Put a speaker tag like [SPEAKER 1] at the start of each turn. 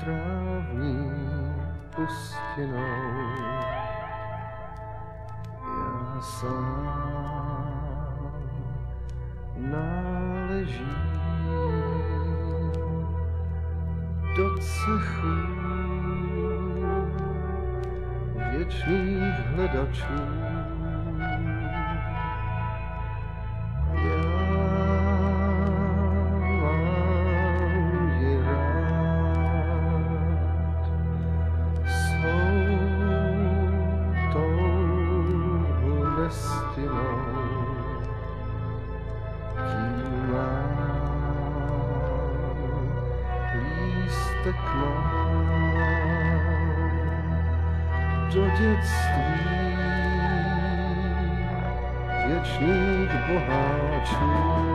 [SPEAKER 1] trávní pustinou. Já sám náležím do cechu věčných hledačů. the clock Georgette Street Wiecznik bohaczów